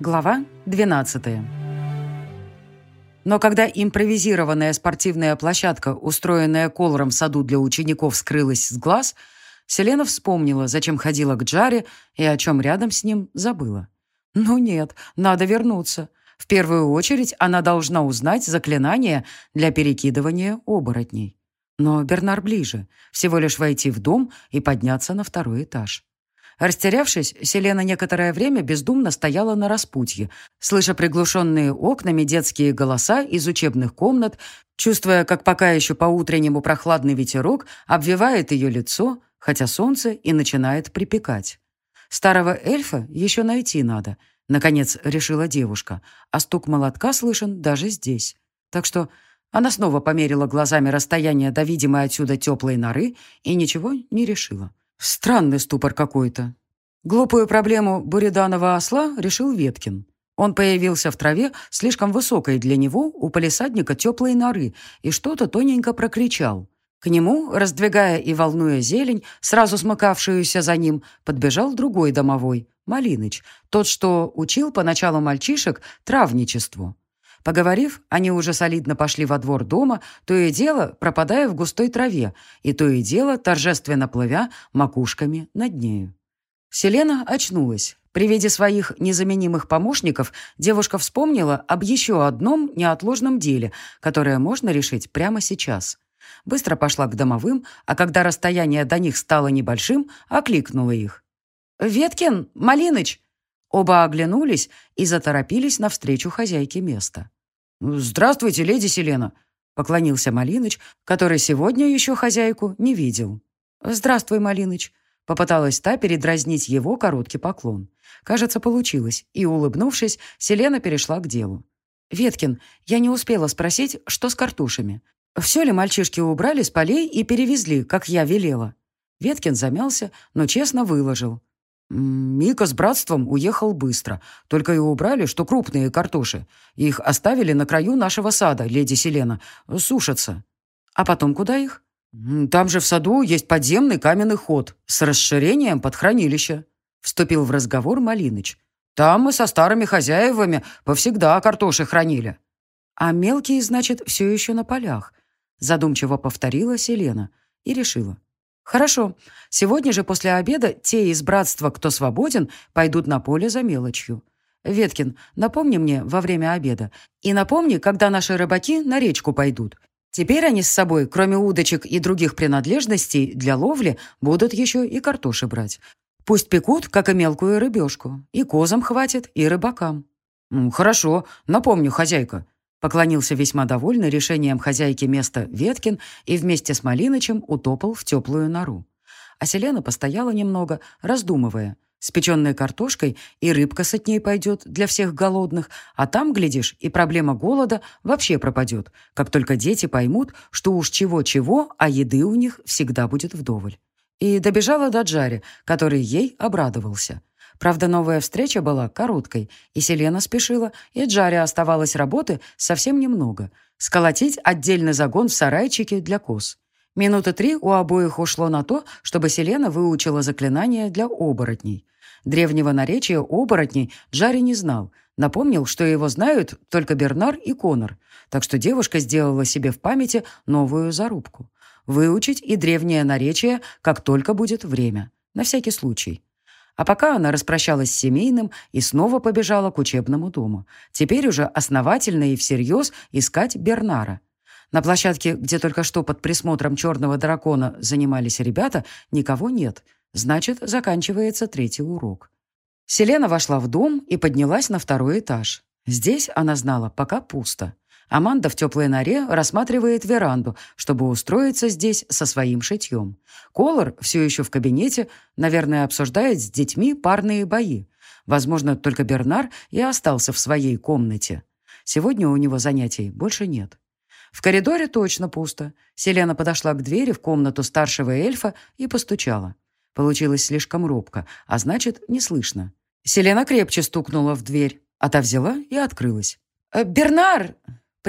Глава 12 Но когда импровизированная спортивная площадка, устроенная Колором в саду для учеников, скрылась с глаз, Селена вспомнила, зачем ходила к Джаре и о чем рядом с ним забыла. Ну нет, надо вернуться. В первую очередь она должна узнать заклинание для перекидывания оборотней. Но Бернар ближе. Всего лишь войти в дом и подняться на второй этаж. Растерявшись, Селена некоторое время бездумно стояла на распутье, слыша приглушенные окнами детские голоса из учебных комнат, чувствуя, как пока еще по-утреннему прохладный ветерок обвивает ее лицо, хотя солнце и начинает припекать. Старого эльфа еще найти надо, наконец решила девушка, а стук молотка слышен даже здесь. Так что она снова померила глазами расстояние до видимой отсюда теплой норы и ничего не решила. Странный ступор какой-то. Глупую проблему буриданова осла решил Веткин. Он появился в траве, слишком высокой для него, у полисадника теплой норы, и что-то тоненько прокричал. К нему, раздвигая и волнуя зелень, сразу смыкавшуюся за ним, подбежал другой домовой, Малиныч, тот, что учил поначалу мальчишек травничеству. Поговорив, они уже солидно пошли во двор дома, то и дело пропадая в густой траве, и то и дело торжественно плывя макушками над нею. Селена очнулась. При виде своих незаменимых помощников девушка вспомнила об еще одном неотложном деле, которое можно решить прямо сейчас. Быстро пошла к домовым, а когда расстояние до них стало небольшим, окликнула их. «Веткин! Малиныч!» Оба оглянулись и заторопились навстречу хозяйке места. «Здравствуйте, леди Селена!» — поклонился Малиныч, который сегодня еще хозяйку не видел. «Здравствуй, Малиныч!» — попыталась та передразнить его короткий поклон. Кажется, получилось, и, улыбнувшись, Селена перешла к делу. «Веткин, я не успела спросить, что с картушами. Все ли мальчишки убрали с полей и перевезли, как я велела?» Веткин замялся, но честно выложил. Мика с братством уехал быстро. Только и убрали, что крупные картоши. Их оставили на краю нашего сада, леди Селена. Сушатся. А потом куда их? Там же в саду есть подземный каменный ход с расширением под хранилище. Вступил в разговор Малиныч. Там мы со старыми хозяевами повсегда картоши хранили. А мелкие, значит, все еще на полях. Задумчиво повторила Селена и решила. «Хорошо. Сегодня же после обеда те из братства, кто свободен, пойдут на поле за мелочью. Веткин, напомни мне во время обеда. И напомни, когда наши рыбаки на речку пойдут. Теперь они с собой, кроме удочек и других принадлежностей для ловли, будут еще и картоши брать. Пусть пекут, как и мелкую рыбешку. И козам хватит, и рыбакам». «Хорошо. Напомню, хозяйка», Поклонился весьма довольный решением хозяйки места Веткин и вместе с Малинычем утопал в теплую нору. А Селена постояла немного, раздумывая. С печеной картошкой и рыбка с от ней пойдет для всех голодных, а там, глядишь, и проблема голода вообще пропадет, как только дети поймут, что уж чего-чего, а еды у них всегда будет вдоволь. И добежала до Джари, который ей обрадовался. Правда, новая встреча была короткой, и Селена спешила, и Джаре оставалось работы совсем немного. Сколотить отдельный загон в сарайчике для коз. Минуты три у обоих ушло на то, чтобы Селена выучила заклинание для оборотней. Древнего наречия оборотней Джари не знал. Напомнил, что его знают только Бернар и Конор. Так что девушка сделала себе в памяти новую зарубку. Выучить и древнее наречие, как только будет время. На всякий случай. А пока она распрощалась с семейным и снова побежала к учебному дому. Теперь уже основательно и всерьез искать Бернара. На площадке, где только что под присмотром черного дракона занимались ребята, никого нет. Значит, заканчивается третий урок. Селена вошла в дом и поднялась на второй этаж. Здесь, она знала, пока пусто. Аманда в теплой норе рассматривает веранду, чтобы устроиться здесь со своим шитьем. Колор все еще в кабинете, наверное, обсуждает с детьми парные бои. Возможно, только Бернар и остался в своей комнате. Сегодня у него занятий больше нет. В коридоре точно пусто. Селена подошла к двери в комнату старшего эльфа и постучала. Получилось слишком робко, а значит, не слышно. Селена крепче стукнула в дверь, а та взяла и открылась. «Э, «Бернар!»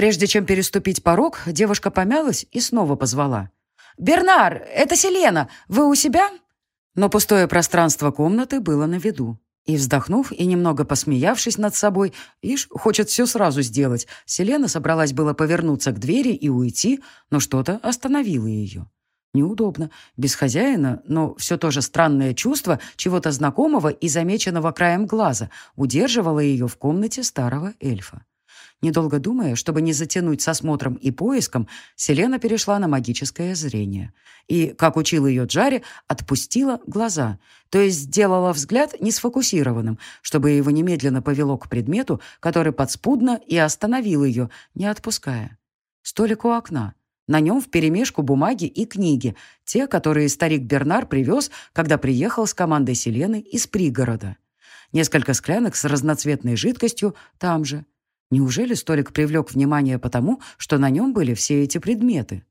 Прежде чем переступить порог, девушка помялась и снова позвала. «Бернар, это Селена. Вы у себя?» Но пустое пространство комнаты было на виду. И вздохнув и немного посмеявшись над собой, ишь, хочет все сразу сделать, Селена собралась было повернуться к двери и уйти, но что-то остановило ее. Неудобно, без хозяина, но все то же странное чувство чего-то знакомого и замеченного краем глаза удерживало ее в комнате старого эльфа. Недолго думая, чтобы не затянуть со смотром и поиском, Селена перешла на магическое зрение. И, как учил ее Джари, отпустила глаза, то есть сделала взгляд несфокусированным, чтобы его немедленно повело к предмету, который подспудно и остановил ее, не отпуская. Столик у окна. На нем вперемешку бумаги и книги, те, которые старик Бернар привез, когда приехал с командой Селены из пригорода. Несколько склянок с разноцветной жидкостью там же. Неужели столик привлек внимание потому, что на нем были все эти предметы?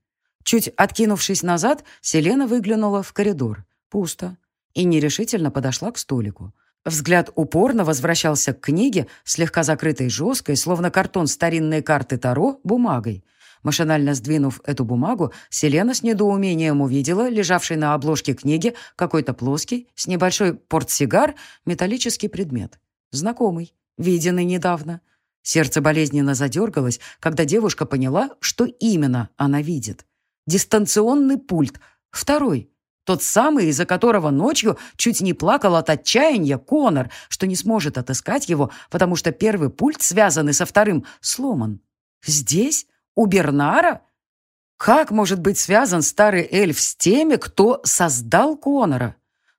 Чуть откинувшись назад, Селена выглянула в коридор. Пусто. И нерешительно подошла к столику. Взгляд упорно возвращался к книге, слегка закрытой жесткой, словно картон старинной карты Таро, бумагой. Машинально сдвинув эту бумагу, Селена с недоумением увидела лежавший на обложке книги какой-то плоский, с небольшой портсигар, металлический предмет. Знакомый, виденный недавно. Сердце болезненно задергалось, когда девушка поняла, что именно она видит. Дистанционный пульт. Второй. Тот самый, из-за которого ночью чуть не плакал от отчаяния Конор, что не сможет отыскать его, потому что первый пульт, связанный со вторым, сломан. Здесь? У Бернара? Как может быть связан старый эльф с теми, кто создал Конора?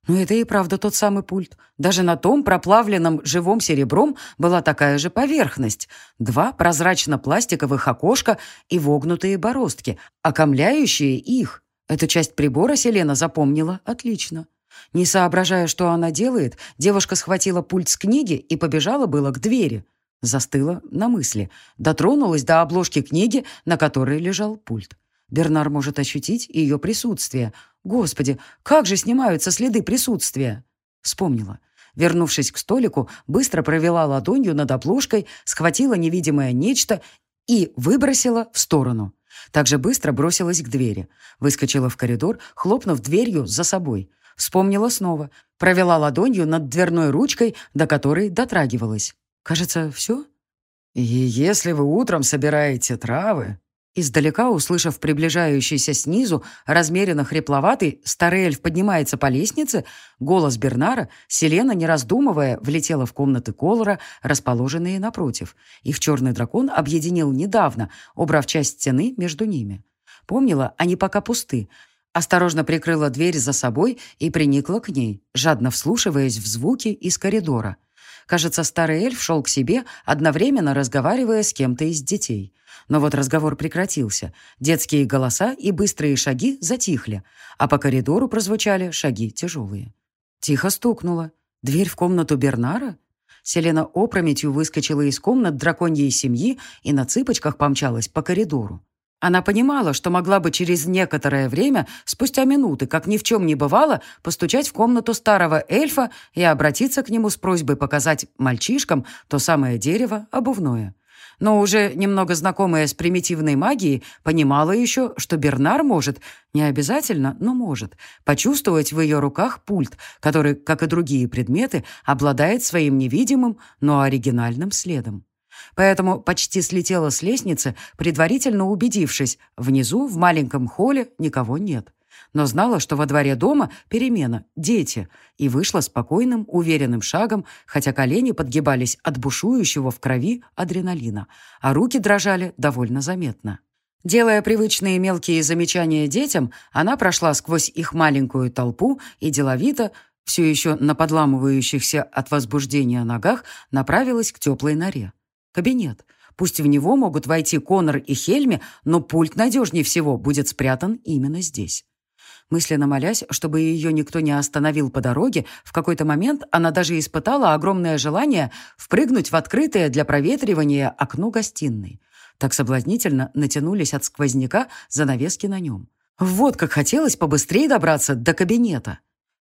Но это и правда тот самый пульт. Даже на том проплавленном живом серебром была такая же поверхность. Два прозрачно-пластиковых окошка и вогнутые бороздки, окомляющие их. Эту часть прибора Селена запомнила отлично. Не соображая, что она делает, девушка схватила пульт с книги и побежала было к двери. Застыла на мысли. Дотронулась до обложки книги, на которой лежал пульт. Бернар может ощутить ее присутствие. Господи, как же снимаются следы присутствия? Вспомнила. Вернувшись к столику, быстро провела ладонью над обложкой, схватила невидимое нечто и выбросила в сторону. Также быстро бросилась к двери. Выскочила в коридор, хлопнув дверью за собой. Вспомнила снова. Провела ладонью над дверной ручкой, до которой дотрагивалась. Кажется, все? «И если вы утром собираете травы...» Издалека, услышав приближающийся снизу, размеренно хрипловатый, старый эльф поднимается по лестнице, голос Бернара, Селена, не раздумывая, влетела в комнаты Колора, расположенные напротив. Их черный дракон объединил недавно, убрав часть стены между ними. Помнила, они пока пусты. Осторожно прикрыла дверь за собой и приникла к ней, жадно вслушиваясь в звуки из коридора. Кажется, старый эльф шел к себе, одновременно разговаривая с кем-то из детей. Но вот разговор прекратился. Детские голоса и быстрые шаги затихли, а по коридору прозвучали шаги тяжелые. Тихо стукнуло. Дверь в комнату Бернара? Селена опрометью выскочила из комнат драконьей семьи и на цыпочках помчалась по коридору. Она понимала, что могла бы через некоторое время, спустя минуты, как ни в чем не бывало, постучать в комнату старого эльфа и обратиться к нему с просьбой показать мальчишкам то самое дерево обувное но уже немного знакомая с примитивной магией, понимала еще, что Бернар может, не обязательно, но может, почувствовать в ее руках пульт, который, как и другие предметы, обладает своим невидимым, но оригинальным следом. Поэтому почти слетела с лестницы, предварительно убедившись, внизу, в маленьком холле, никого нет но знала, что во дворе дома перемена, дети, и вышла спокойным, уверенным шагом, хотя колени подгибались от бушующего в крови адреналина, а руки дрожали довольно заметно. Делая привычные мелкие замечания детям, она прошла сквозь их маленькую толпу и деловито, все еще на подламывающихся от возбуждения ногах, направилась к теплой норе. Кабинет. Пусть в него могут войти Конор и Хельми, но пульт надежнее всего будет спрятан именно здесь. Мысленно молясь, чтобы ее никто не остановил по дороге, в какой-то момент она даже испытала огромное желание впрыгнуть в открытое для проветривания окно гостиной. Так соблазнительно натянулись от сквозняка занавески на нем. Вот как хотелось побыстрее добраться до кабинета.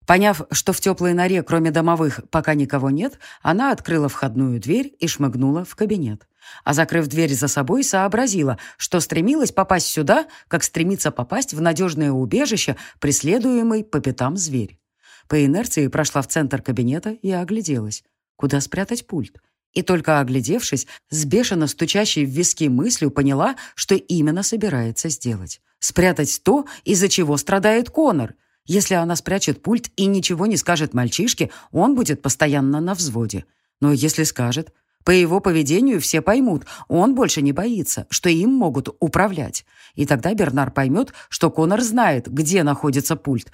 Поняв, что в теплой норе, кроме домовых, пока никого нет, она открыла входную дверь и шмыгнула в кабинет. А закрыв дверь за собой, сообразила, что стремилась попасть сюда, как стремится попасть в надежное убежище, преследуемый по пятам зверь. По инерции прошла в центр кабинета и огляделась. Куда спрятать пульт? И только оглядевшись, с бешено стучащей в виски мыслью поняла, что именно собирается сделать. Спрятать то, из-за чего страдает Конор. Если она спрячет пульт и ничего не скажет мальчишке, он будет постоянно на взводе. Но если скажет, по его поведению все поймут, он больше не боится, что им могут управлять. И тогда Бернар поймет, что Конор знает, где находится пульт.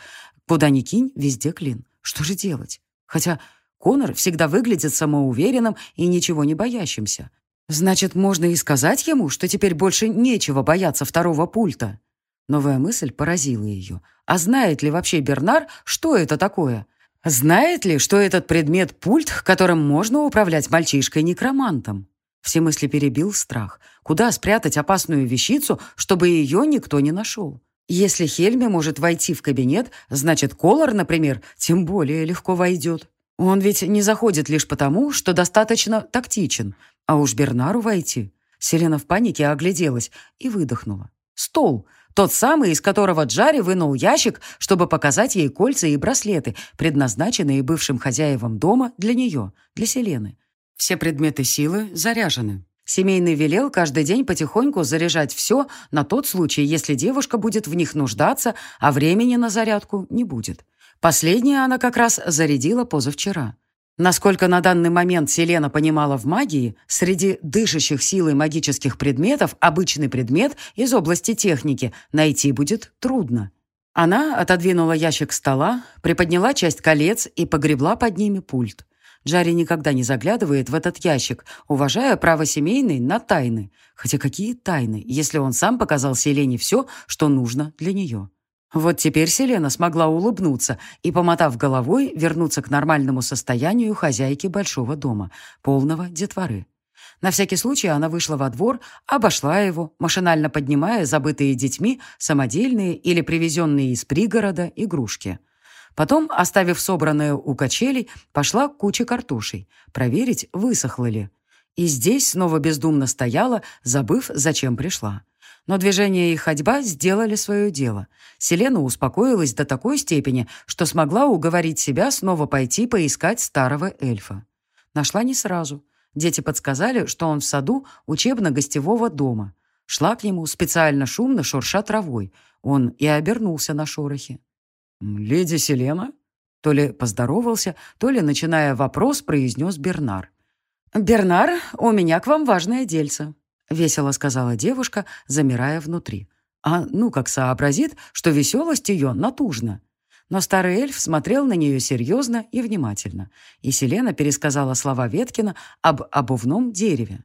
Куда ни кинь, везде клин. Что же делать? Хотя Конор всегда выглядит самоуверенным и ничего не боящимся. Значит, можно и сказать ему, что теперь больше нечего бояться второго пульта. Новая мысль поразила ее. А знает ли вообще Бернар, что это такое? Знает ли, что этот предмет — пульт, которым можно управлять мальчишкой-некромантом? Все мысли перебил страх. Куда спрятать опасную вещицу, чтобы ее никто не нашел? Если Хельми может войти в кабинет, значит, Колор, например, тем более легко войдет. Он ведь не заходит лишь потому, что достаточно тактичен. А уж Бернару войти. Селена в панике огляделась и выдохнула. Стол. Тот самый, из которого Джари вынул ящик, чтобы показать ей кольца и браслеты, предназначенные бывшим хозяевам дома для нее, для Селены. Все предметы силы заряжены. Семейный велел каждый день потихоньку заряжать все на тот случай, если девушка будет в них нуждаться, а времени на зарядку не будет. Последнее она как раз зарядила позавчера. Насколько на данный момент Селена понимала в магии, среди дышащих силой магических предметов обычный предмет из области техники найти будет трудно. Она отодвинула ящик стола, приподняла часть колец и погребла под ними пульт. Джарри никогда не заглядывает в этот ящик, уважая право семейной на тайны. Хотя какие тайны, если он сам показал Селене все, что нужно для нее? Вот теперь Селена смогла улыбнуться и, помотав головой, вернуться к нормальному состоянию хозяйки большого дома, полного детворы. На всякий случай она вышла во двор, обошла его, машинально поднимая забытые детьми самодельные или привезенные из пригорода игрушки. Потом, оставив собранное у качелей, пошла к куче картошей, проверить, высохло ли. И здесь снова бездумно стояла, забыв, зачем пришла. Но движение и ходьба сделали свое дело. Селена успокоилась до такой степени, что смогла уговорить себя снова пойти поискать старого эльфа. Нашла не сразу. Дети подсказали, что он в саду учебно-гостевого дома. Шла к нему специально шумно, шурша травой. Он и обернулся на шорохе. «Леди Селена?» То ли поздоровался, то ли, начиная вопрос, произнес Бернар. «Бернар, у меня к вам важное дельце», — весело сказала девушка, замирая внутри. А ну как сообразит, что веселость ее натужна. Но старый эльф смотрел на нее серьезно и внимательно, и Селена пересказала слова Веткина об обувном дереве.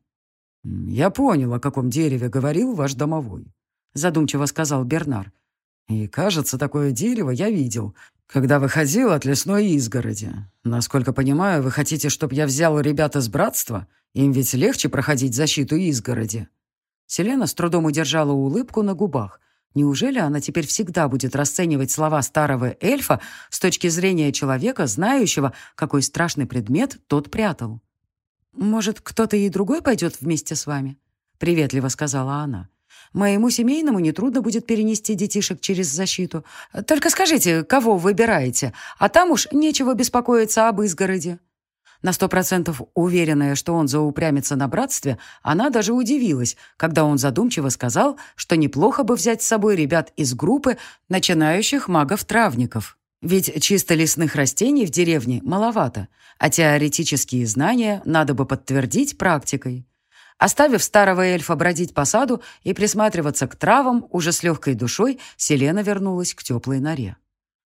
«Я понял, о каком дереве говорил ваш домовой», — задумчиво сказал Бернар. «И, кажется, такое дерево я видел, когда выходил от лесной изгороди. Насколько понимаю, вы хотите, чтобы я взял ребят из братства? Им ведь легче проходить защиту изгороди». Селена с трудом удержала улыбку на губах. Неужели она теперь всегда будет расценивать слова старого эльфа с точки зрения человека, знающего, какой страшный предмет тот прятал? «Может, кто-то и другой пойдет вместе с вами?» — приветливо сказала она. «Моему семейному нетрудно будет перенести детишек через защиту. Только скажите, кого выбираете, а там уж нечего беспокоиться об изгороде». На сто процентов уверенная, что он заупрямится на братстве, она даже удивилась, когда он задумчиво сказал, что неплохо бы взять с собой ребят из группы начинающих магов-травников. Ведь чисто лесных растений в деревне маловато, а теоретические знания надо бы подтвердить практикой. Оставив старого эльфа бродить по саду и присматриваться к травам, уже с легкой душой Селена вернулась к теплой норе.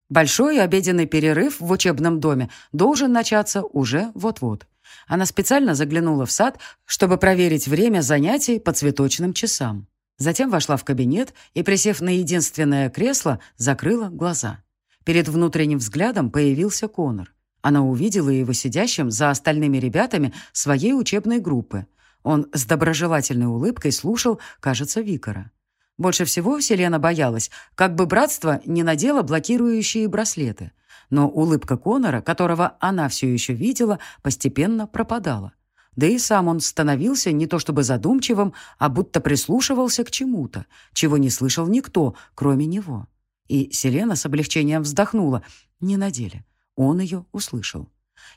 Большой обеденный перерыв в учебном доме должен начаться уже вот-вот. Она специально заглянула в сад, чтобы проверить время занятий по цветочным часам. Затем вошла в кабинет и, присев на единственное кресло, закрыла глаза. Перед внутренним взглядом появился Конор. Она увидела его сидящим за остальными ребятами своей учебной группы. Он с доброжелательной улыбкой слушал, кажется, Викара. Больше всего Селена боялась, как бы братство не надело блокирующие браслеты. Но улыбка Конора, которого она все еще видела, постепенно пропадала. Да и сам он становился не то чтобы задумчивым, а будто прислушивался к чему-то, чего не слышал никто, кроме него. И Селена с облегчением вздохнула. Не на деле. Он ее услышал.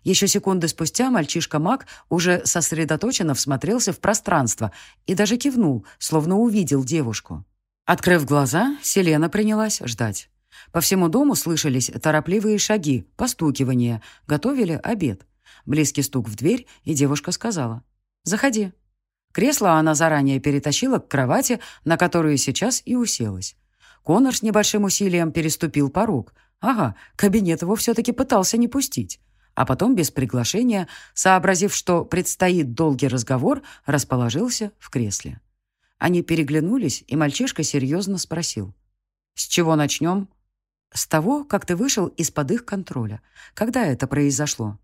Еще секунды спустя мальчишка-маг уже сосредоточенно всмотрелся в пространство и даже кивнул, словно увидел девушку. Открыв глаза, Селена принялась ждать. По всему дому слышались торопливые шаги, постукивания, готовили обед. Близкий стук в дверь, и девушка сказала «Заходи». Кресло она заранее перетащила к кровати, на которую сейчас и уселась. Конор с небольшим усилием переступил порог. Ага, кабинет его все-таки пытался не пустить. А потом, без приглашения, сообразив, что предстоит долгий разговор, расположился в кресле. Они переглянулись, и мальчишка серьезно спросил. «С чего начнем?» «С того, как ты вышел из-под их контроля. Когда это произошло?»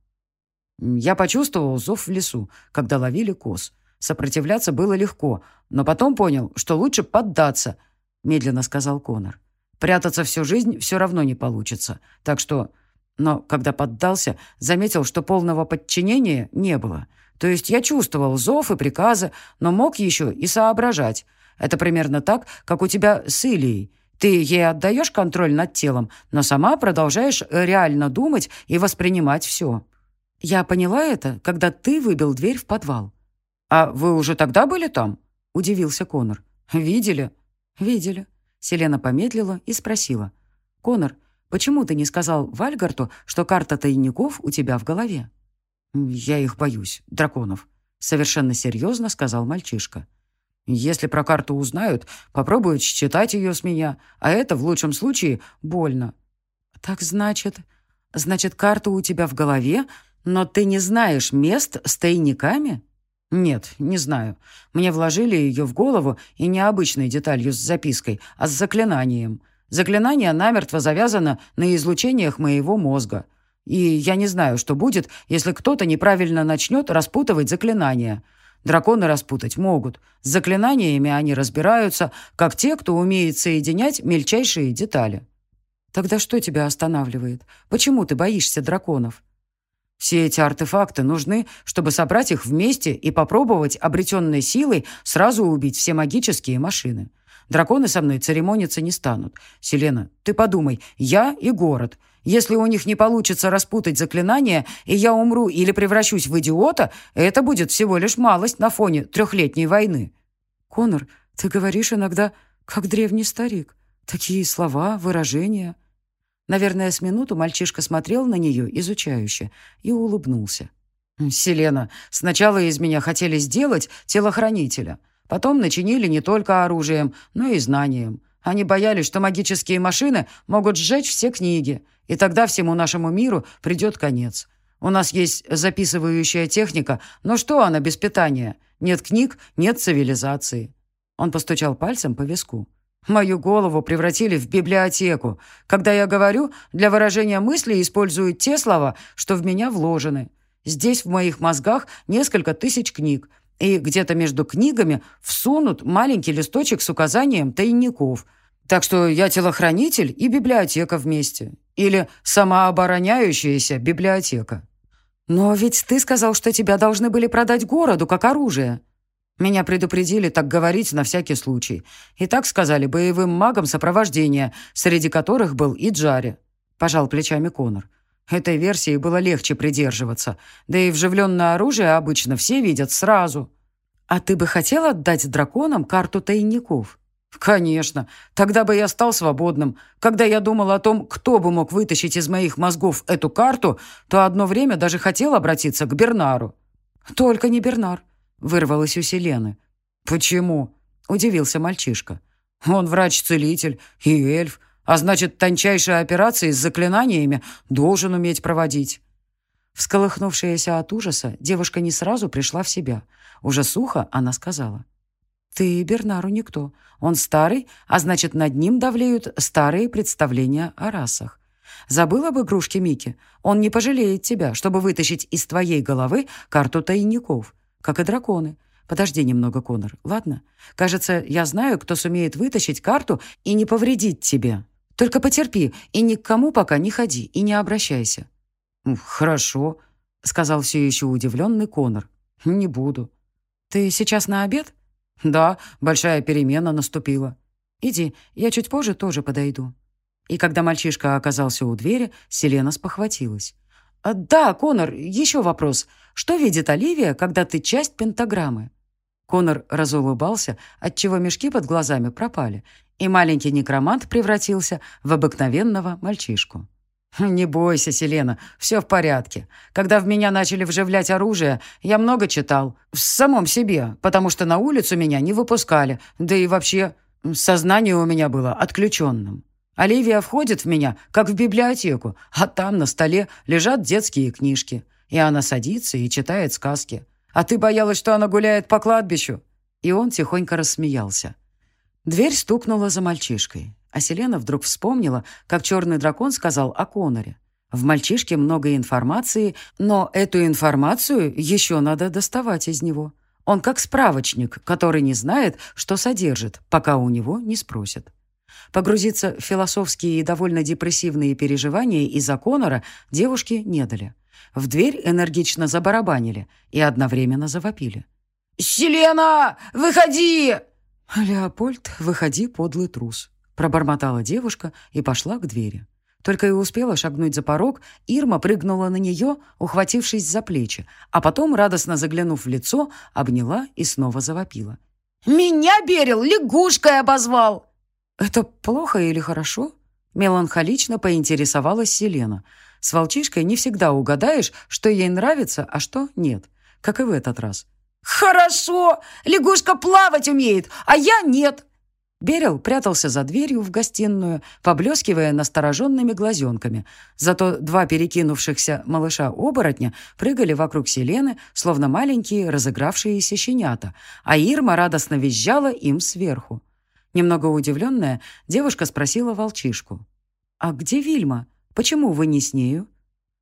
«Я почувствовал зов в лесу, когда ловили коз. Сопротивляться было легко, но потом понял, что лучше поддаться», — медленно сказал Конор. «Прятаться всю жизнь все равно не получится, так что...» Но когда поддался, заметил, что полного подчинения не было. То есть я чувствовал зов и приказы, но мог еще и соображать. Это примерно так, как у тебя с Илией. Ты ей отдаешь контроль над телом, но сама продолжаешь реально думать и воспринимать все. Я поняла это, когда ты выбил дверь в подвал. «А вы уже тогда были там?» — удивился Конор. «Видели?» «Видели». Селена помедлила и спросила. «Конор, почему ты не сказал Вальгарту, что карта тайников у тебя в голове?» «Я их боюсь, драконов», — совершенно серьезно сказал мальчишка. «Если про карту узнают, попробуют считать ее с меня, а это, в лучшем случае, больно». «Так значит...» «Значит, карта у тебя в голове, но ты не знаешь мест с тайниками?» «Нет, не знаю. Мне вложили ее в голову и не обычной деталью с запиской, а с заклинанием. Заклинание намертво завязано на излучениях моего мозга. И я не знаю, что будет, если кто-то неправильно начнет распутывать заклинания. Драконы распутать могут. С заклинаниями они разбираются, как те, кто умеет соединять мельчайшие детали». «Тогда что тебя останавливает? Почему ты боишься драконов?» Все эти артефакты нужны, чтобы собрать их вместе и попробовать обретенной силой сразу убить все магические машины. Драконы со мной церемониться не станут. Селена, ты подумай, я и город. Если у них не получится распутать заклинание, и я умру или превращусь в идиота, это будет всего лишь малость на фоне трехлетней войны. Конор, ты говоришь иногда, как древний старик. Такие слова, выражения. Наверное, с минуту мальчишка смотрел на нее изучающе и улыбнулся. «Селена, сначала из меня хотели сделать телохранителя. Потом начинили не только оружием, но и знанием. Они боялись, что магические машины могут сжечь все книги, и тогда всему нашему миру придет конец. У нас есть записывающая техника, но что она без питания? Нет книг, нет цивилизации». Он постучал пальцем по виску. Мою голову превратили в библиотеку. Когда я говорю, для выражения мысли используют те слова, что в меня вложены. Здесь в моих мозгах несколько тысяч книг, и где-то между книгами всунут маленький листочек с указанием тайников. Так что я телохранитель и библиотека вместе. Или самообороняющаяся библиотека. Но ведь ты сказал, что тебя должны были продать городу как оружие. Меня предупредили так говорить на всякий случай. И так сказали боевым магам сопровождения, среди которых был и Джари. Пожал плечами Конор. Этой версии было легче придерживаться. Да и вживленное оружие обычно все видят сразу. А ты бы хотел отдать драконам карту тайников? Конечно. Тогда бы я стал свободным. Когда я думал о том, кто бы мог вытащить из моих мозгов эту карту, то одно время даже хотел обратиться к Бернару. Только не Бернар. Вырвалось у Селены. «Почему?» — удивился мальчишка. «Он врач-целитель и эльф, а значит, тончайшие операции с заклинаниями должен уметь проводить». Всколыхнувшаяся от ужаса, девушка не сразу пришла в себя. Уже сухо она сказала. «Ты Бернару никто. Он старый, а значит, над ним давлеют старые представления о расах. Забыл об игрушке Мики? Он не пожалеет тебя, чтобы вытащить из твоей головы карту тайников как и драконы. Подожди немного, Конор, ладно? Кажется, я знаю, кто сумеет вытащить карту и не повредить тебе. Только потерпи и ни к кому пока не ходи и не обращайся». «Хорошо», — сказал все еще удивленный Конор. «Не буду». «Ты сейчас на обед?» «Да, большая перемена наступила». «Иди, я чуть позже тоже подойду». И когда мальчишка оказался у двери, Селена спохватилась. «А, «Да, Конор, еще вопрос. Что видит Оливия, когда ты часть пентаграммы?» Конор разулыбался, отчего мешки под глазами пропали, и маленький некромант превратился в обыкновенного мальчишку. «Не бойся, Селена, все в порядке. Когда в меня начали вживлять оружие, я много читал. В самом себе, потому что на улицу меня не выпускали. Да и вообще, сознание у меня было отключенным. Оливия входит в меня, как в библиотеку, а там на столе лежат детские книжки. И она садится и читает сказки. А ты боялась, что она гуляет по кладбищу?» И он тихонько рассмеялся. Дверь стукнула за мальчишкой. А Селена вдруг вспомнила, как черный дракон сказал о Коноре. В мальчишке много информации, но эту информацию еще надо доставать из него. Он как справочник, который не знает, что содержит, пока у него не спросят. Погрузиться в философские и довольно депрессивные переживания из-за Конора девушки не дали. В дверь энергично забарабанили и одновременно завопили. «Селена, выходи!» «Леопольд, выходи, подлый трус!» Пробормотала девушка и пошла к двери. Только и успела шагнуть за порог, Ирма прыгнула на нее, ухватившись за плечи, а потом, радостно заглянув в лицо, обняла и снова завопила. «Меня, Берил, лягушкой обозвал!» «Это плохо или хорошо?» Меланхолично поинтересовалась Селена. С волчишкой не всегда угадаешь, что ей нравится, а что нет. Как и в этот раз. «Хорошо! Лягушка плавать умеет, а я нет!» Берил прятался за дверью в гостиную, поблескивая настороженными глазенками. Зато два перекинувшихся малыша-оборотня прыгали вокруг Селены, словно маленькие разыгравшиеся щенята, а Ирма радостно визжала им сверху. Немного удивленная, девушка спросила волчишку. «А где Вильма? Почему вы не с нею?»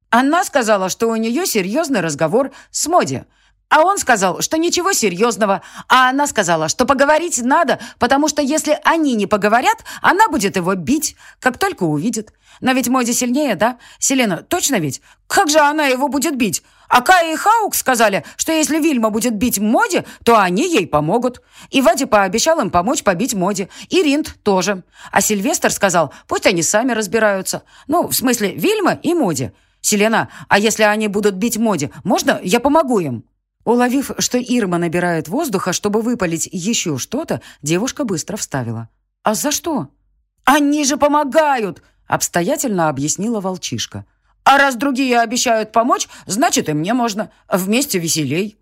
«Она сказала, что у нее серьезный разговор с Моди. А он сказал, что ничего серьезного. А она сказала, что поговорить надо, потому что если они не поговорят, она будет его бить, как только увидит. Но ведь Моди сильнее, да? Селена, точно ведь? Как же она его будет бить? А Кая и Хаук сказали, что если Вильма будет бить Моди, то они ей помогут. И Вади пообещал им помочь побить Моди. И Ринд тоже. А Сильвестр сказал, пусть они сами разбираются. Ну, в смысле, Вильма и Моди. Селена, а если они будут бить Моди, можно я помогу им?» Уловив, что Ирма набирает воздуха, чтобы выпалить еще что-то, девушка быстро вставила. «А за что?» «Они же помогают!» — обстоятельно объяснила волчишка. «А раз другие обещают помочь, значит, и мне можно. Вместе веселей».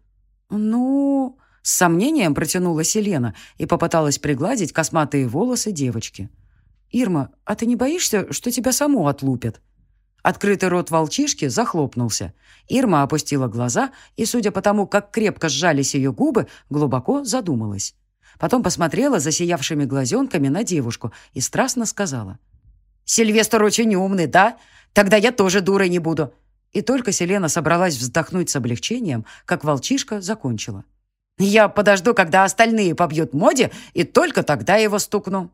«Ну...» — с сомнением протянула Селена и попыталась пригладить косматые волосы девочки. «Ирма, а ты не боишься, что тебя саму отлупят?» Открытый рот волчишки захлопнулся. Ирма опустила глаза и, судя по тому, как крепко сжались ее губы, глубоко задумалась. Потом посмотрела засиявшими глазенками на девушку и страстно сказала. «Сильвестр очень умный, да? Тогда я тоже дурой не буду». И только Селена собралась вздохнуть с облегчением, как волчишка закончила. «Я подожду, когда остальные побьют Моди, и только тогда его стукну».